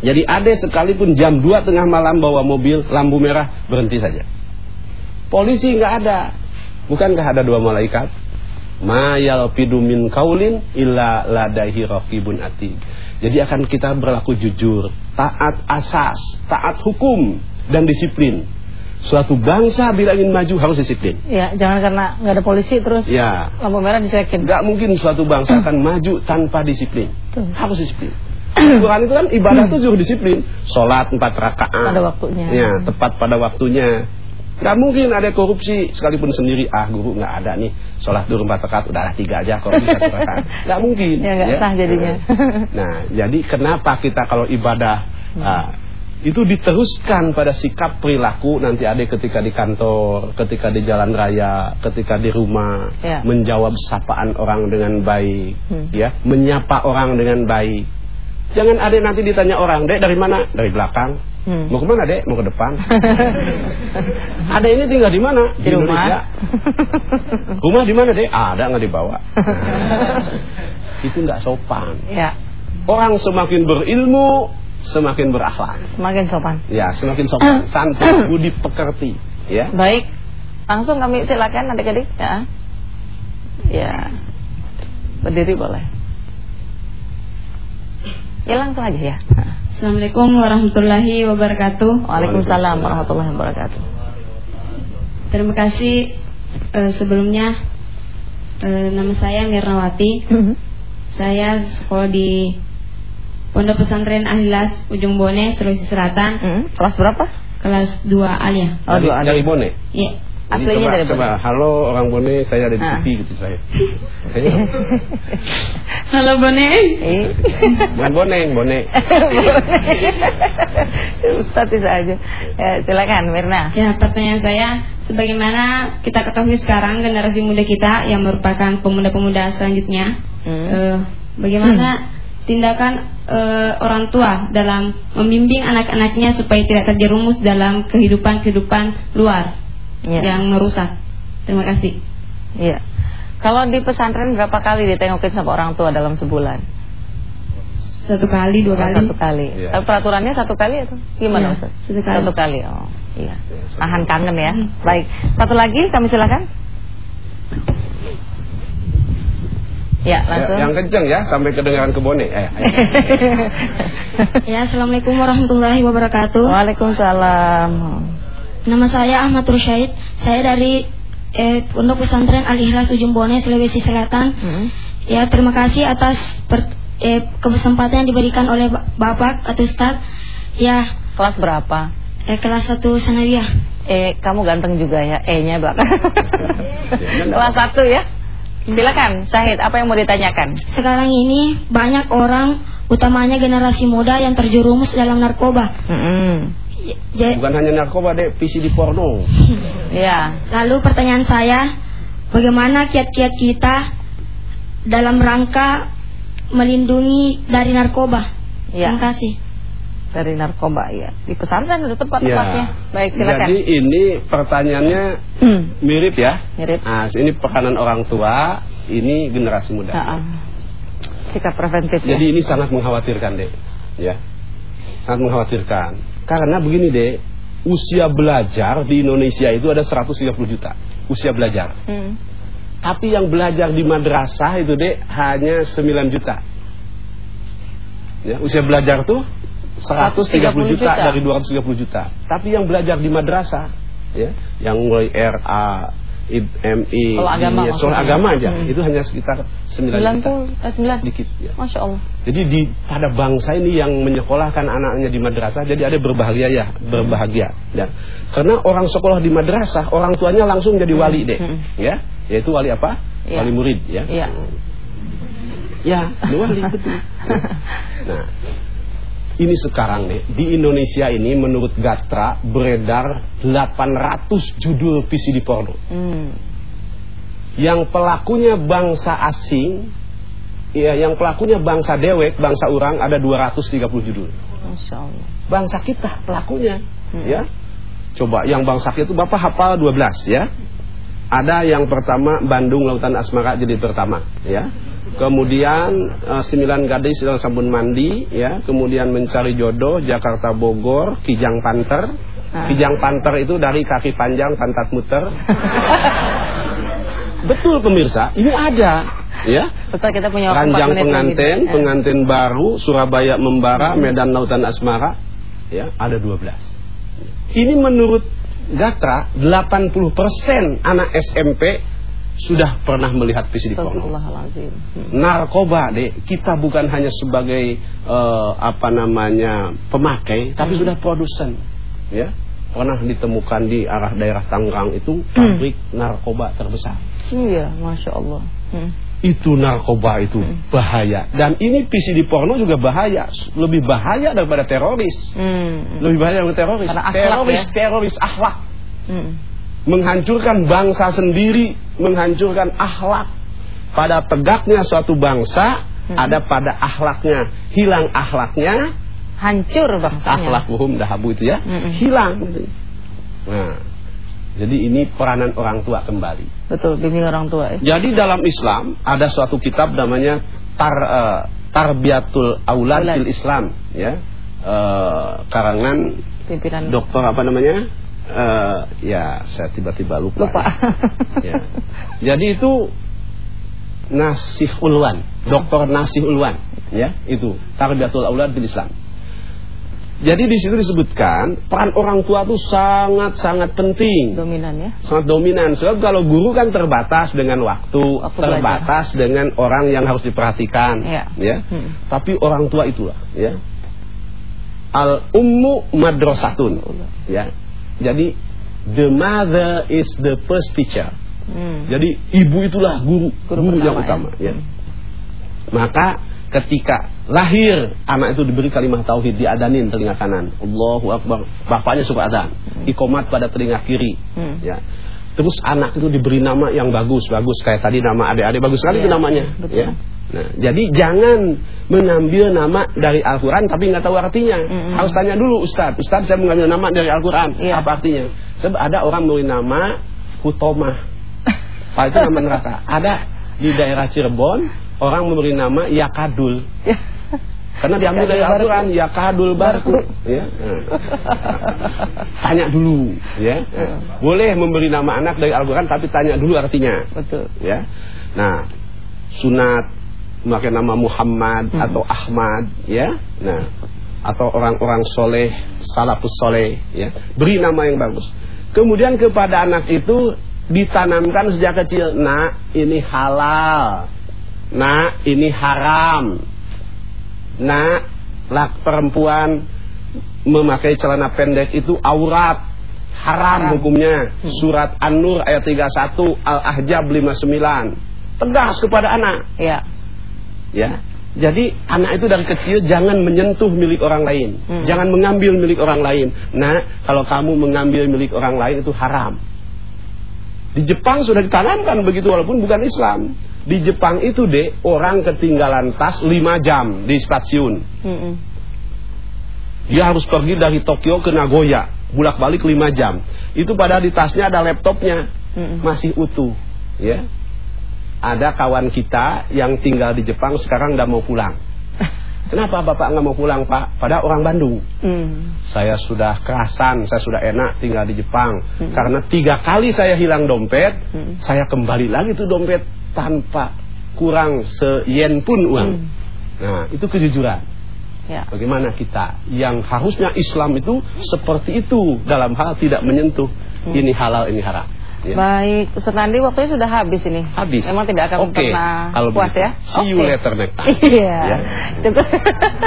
Jadi ada sekalipun jam 2 tengah malam bawa mobil lampu merah berhenti saja. Polisi nggak ada. Bukankah ada dua malaikat? Ma yalfidu min kaulin illa ladaihi raqibun atid. Jadi akan kita berlaku jujur, taat asas, taat hukum dan disiplin. Suatu bangsa bila ingin maju harus disiplin. Ya, jangan karena nggak ada polisi terus ya. lampu merah dicekin. Nggak mungkin suatu bangsa akan maju tanpa disiplin. Tuh. Harus disiplin. Quran itu kan ibadah itu juga disiplin. Sholat empat rakaat. Pada waktunya. Ya, tepat pada waktunya. Gak mungkin ada korupsi sekalipun sendiri ah guru nggak ada nih sholat dulu empat rakaat udahlah tiga aja korupsi satu rakaat nggak mungkin ya nggak ya. sah jadinya nah jadi kenapa kita kalau ibadah hmm. ah, itu diteruskan pada sikap perilaku nanti ada ketika di kantor, ketika di jalan raya, ketika di rumah, ya. menjawab sapaan orang dengan baik, hmm. ya, menyapa orang dengan baik. Jangan ada nanti ditanya orang, dek dari mana? Dari belakang. Hmm. Mau ke mana dek? Mau ke depan. ada ini tinggal di mana? Di, di Indonesia. Rumah di mana dek? Ada nggak dibawa. itu nggak sopan. Ya. Orang semakin berilmu, semakin berakhlak. Semakin sopan. Ya, semakin sopan. Santun, budi pekerti. Ya. Baik. Langsung kami silakan adik-adik. Ya. Ya. Berdiri boleh. Ya langsung aja ya. Assalamualaikum warahmatullahi wabarakatuh. Waalaikumsalam warahmatullahi wabarakatuh. Terima kasih uh, sebelumnya uh, nama saya Mirnawati. Mm -hmm. Saya sekolah di Pondok Pesantren Ahlilas Ujung Bone Sulawesi Selatan. Mm -hmm. Kelas berapa? Kelas 2 Alia. Oh, 2 Alia. Dari Bone. Iya. Aslinya dari Coba, halo orang Bone, saya ada di ah. TV gitu saya. halo Bone. Bukan Bone, Bone. Ustaz bisa aja. Ya, silakan Mirna. Ya, pertanyaan saya sebagaimana kita ketahui sekarang generasi muda kita yang merupakan pemuda-pemuda selanjutnya hmm. eh, bagaimana hmm. tindakan uh, orang tua dalam membimbing anak-anaknya supaya tidak terjerumus dalam kehidupan-kehidupan luar ya. yang merusak. Terima kasih. Iya. Kalau di pesantren berapa kali ditengokin sama orang tua dalam sebulan? Satu kali, dua oh, kali. Satu kali. Ya. Peraturannya satu kali atau gimana? Ya, satu kali. Satu kali. Oh, iya. Nahan kangen ya. Hmm. Baik. Satu lagi kami silakan. Ya, langsung. Ya, yang kenceng ya sampai kedengaran kebone. Eh, ya, Assalamualaikum warahmatullahi wabarakatuh. Waalaikumsalam. Nama saya Ahmad Rusyaid. Saya dari eh, Pondok Pesantren Al Ikhlas Ujung Bone, Sulawesi Selatan. Hmm. Ya, terima kasih atas per, eh, kesempatan yang diberikan oleh Bapak atau Ustaz. Ya. Kelas berapa? Eh, kelas 1 Sanawiyah. Eh, kamu ganteng juga ya. E-nya belakang. kelas 1 ya. Silakan, Syahid, apa yang mau ditanyakan? Sekarang ini banyak orang, utamanya generasi muda yang terjerumus dalam narkoba. Mm -hmm Bukan hanya narkoba deh, di porno. Ya. Lalu pertanyaan saya, bagaimana kiat-kiat kita dalam rangka melindungi dari narkoba? Ya. Terima kasih. Dari narkoba ya. Di pesantren itu tempat tempatnya. Ya. Baik, silakan. Jadi ini pertanyaannya hmm. mirip ya. Mirip. Nah, ini pekanan orang tua, ini generasi muda. Ya. Sikap preventif. Jadi ya. ini sangat mengkhawatirkan, Dek. Ya. Sangat mengkhawatirkan. Karena begini, Dek, usia belajar di Indonesia itu ada 130 juta. Usia belajar. Hmm. Tapi yang belajar di madrasah itu, Dek, hanya 9 juta. Ya, usia belajar tuh 130 juta, juta dari 230 juta. Tapi yang belajar di madrasah ya, yang mulai RA, MI, Kalau agama, ya, soal agama aja hmm. itu hanya sekitar 9 juta. Eh, 9 sedikit ya. Masya Allah. Jadi di pada bangsa ini yang menyekolahkan anaknya di madrasah jadi ada berbahagia ya, berbahagia ya. Karena orang sekolah di madrasah, orang tuanya langsung jadi wali deh. Hmm. Ya, yaitu wali apa? Ya. Wali murid ya. Ya. Ya, wali betul. Nah, ini sekarang nih di Indonesia ini menurut Gatra beredar 800 judul PCD porno. Hmm. Yang pelakunya bangsa asing, ya yang pelakunya bangsa dewek, bangsa orang ada 230 judul. Masya Allah. Bangsa kita pelakunya, hmm. ya. Coba yang bangsa kita itu Bapak hafal 12 ya. Ada yang pertama Bandung Lautan Asmara jadi pertama, ya kemudian uh, sembilan gadis dalam sabun mandi ya. Kemudian mencari jodoh Jakarta Bogor Kijang Panter ah. Kijang Panter itu dari kaki panjang pantat muter. Betul pemirsa. Ini ada ya. Betul kita punya ranjang pengantin gitu. pengantin baru Surabaya membara hmm. Medan Lautan Asmara ya. Ada 12 ini menurut Gatra 80% anak SMP sudah pernah melihat visi di porno. Hmm. Narkoba, deh, kita bukan hanya sebagai uh, apa namanya pemakai, tapi hmm. sudah produsen, ya. Pernah ditemukan di arah daerah Tangerang itu hmm. pabrik hmm. narkoba terbesar. Iya, masya Allah. Hmm. Itu narkoba itu hmm. bahaya dan ini di porno juga bahaya, lebih bahaya daripada teroris, hmm. lebih bahaya daripada teroris. teroris, ya? teroris akhlak. Hmm menghancurkan bangsa sendiri, menghancurkan akhlak. Pada tegaknya suatu bangsa hmm. ada pada akhlaknya, hilang akhlaknya, hancur bangsa. Akhlak buhum dahabu itu ya, hmm. hilang. Nah, jadi ini peranan orang tua kembali. Betul, bimbing orang tua ya. Jadi dalam Islam ada suatu kitab namanya Tar uh, Tarbiyatul Aulad fil Islam ya. Uh, karangan pimpinan dokter apa namanya? Uh, ya saya tiba-tiba lupa. Lupa. ya. Jadi itu Nasih Ulwan, Dokter Nasih Ulwan, ya itu Tarbiyatul Aulad bil Islam. Jadi di situ disebutkan peran orang tua itu sangat-sangat penting. Dominan ya. Sangat dominan. Sebab kalau guru kan terbatas dengan waktu, waktu terbatas belajar. dengan orang yang harus diperhatikan, ya. ya. Hmm. Tapi orang tua itulah, ya. Al ummu madrasatun, ya. Jadi the mother is the first teacher. Hmm. Jadi ibu itulah guru, guru, guru yang utama. Ya. ya. Maka ketika lahir anak itu diberi kalimat tauhid diadanin telinga kanan, Allahu Akbar, bapaknya suka adzan, hmm. ikomat pada telinga kiri. Hmm. Ya. Terus anak itu diberi nama yang bagus, bagus kayak tadi nama adik-adik bagus sekali ya, itu namanya. Betul. Ya. Nah, jadi jangan mengambil nama dari Al-Quran tapi nggak tahu artinya. Mm -hmm. Harus tanya dulu Ustaz. Ustaz saya mengambil nama dari Al-Quran. Yeah. Apa artinya? Sebab ada orang memberi nama Hutomah. Pak itu nama neraka. Ada di daerah Cirebon orang memberi nama Yakadul. Karena diambil dari Al-Quran Yakadul Barku. Ya. Tanya dulu, ya. Boleh memberi nama anak dari Al-Quran tapi tanya dulu artinya. Betul. Ya. Nah, sunat memakai nama Muhammad hmm. atau Ahmad ya nah atau orang-orang soleh salafus soleh ya beri nama yang bagus kemudian kepada anak itu ditanamkan sejak kecil nak ini halal nak ini haram nak lak perempuan memakai celana pendek itu aurat haram, haram. hukumnya hmm. surat An-Nur ayat 31 Al-Ahzab 59 tegas kepada anak ya ya Jadi anak itu dari kecil jangan menyentuh milik orang lain, hmm. jangan mengambil milik orang lain. Nah, kalau kamu mengambil milik orang lain itu haram. Di Jepang sudah ditanamkan begitu walaupun bukan Islam. Di Jepang itu deh orang ketinggalan tas 5 jam di stasiun. Hmm. Dia harus pergi dari Tokyo ke Nagoya, bulak balik 5 jam. Itu pada di tasnya ada laptopnya, hmm. masih utuh, ya ada kawan kita yang tinggal di Jepang sekarang udah mau pulang. Kenapa bapak nggak mau pulang pak? Pada orang Bandung. Hmm. Saya sudah kerasan, saya sudah enak tinggal di Jepang. Hmm. Karena tiga kali saya hilang dompet, hmm. saya kembali lagi tuh dompet tanpa kurang seyen pun uang. Hmm. Nah itu kejujuran. Ya. Bagaimana kita yang harusnya Islam itu seperti itu dalam hal tidak menyentuh hmm. ini halal ini haram. Ya. Baik, Ustaz Nandi waktunya sudah habis ini. Habis. Memang tidak akan okay. pernah Kalau puas ya. See okay. you later next time. Iya. Ya. Cukup.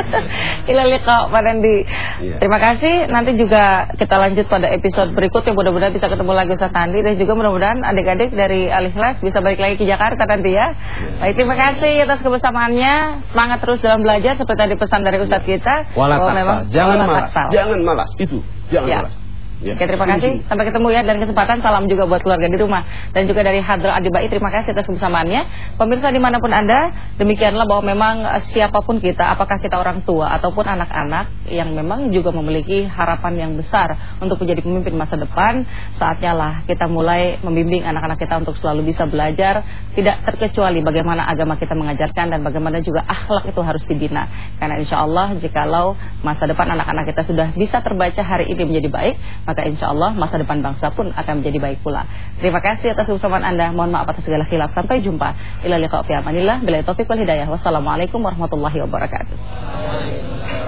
Ila kok Pak Nandi. Ya. Terima kasih. Nanti juga kita lanjut pada episode berikutnya. Mudah-mudahan bisa ketemu lagi Ustaz Nandi dan juga mudah-mudahan adik-adik dari Alih Kelas bisa balik lagi ke Jakarta nanti ya. ya. Baik, terima kasih atas kebersamaannya. Semangat terus dalam belajar seperti tadi pesan dari Ustaz kita. Walau memang jangan malas. Jangan malas. Itu, jangan ya. malas. Ya. Oke, terima kasih. Sampai ketemu ya dan kesempatan salam juga buat keluarga di rumah dan juga dari Hadra Adibai terima kasih atas kebersamaannya. Pemirsa di mana pun anda, demikianlah bahwa memang eh, siapa pun kita, apakah kita orang tua ataupun anak-anak yang memang juga memiliki harapan yang besar untuk menjadi pemimpin masa depan, saatnya lah kita mulai membimbing anak-anak kita untuk selalu bisa belajar, tidak terkecuali bagaimana agama kita mengajarkan dan bagaimana juga akhlak itu harus dibina. Karena insya Allah jikalau masa depan anak-anak kita sudah bisa terbaca hari ini menjadi baik maka insya Allah masa depan bangsa pun akan menjadi baik pula. Terima kasih atas kebersamaan Anda. Mohon maaf atas segala khilaf. Sampai jumpa. Ila liqa fi amanillah. Bila taufiq wal hidayah. Wassalamualaikum warahmatullahi wabarakatuh.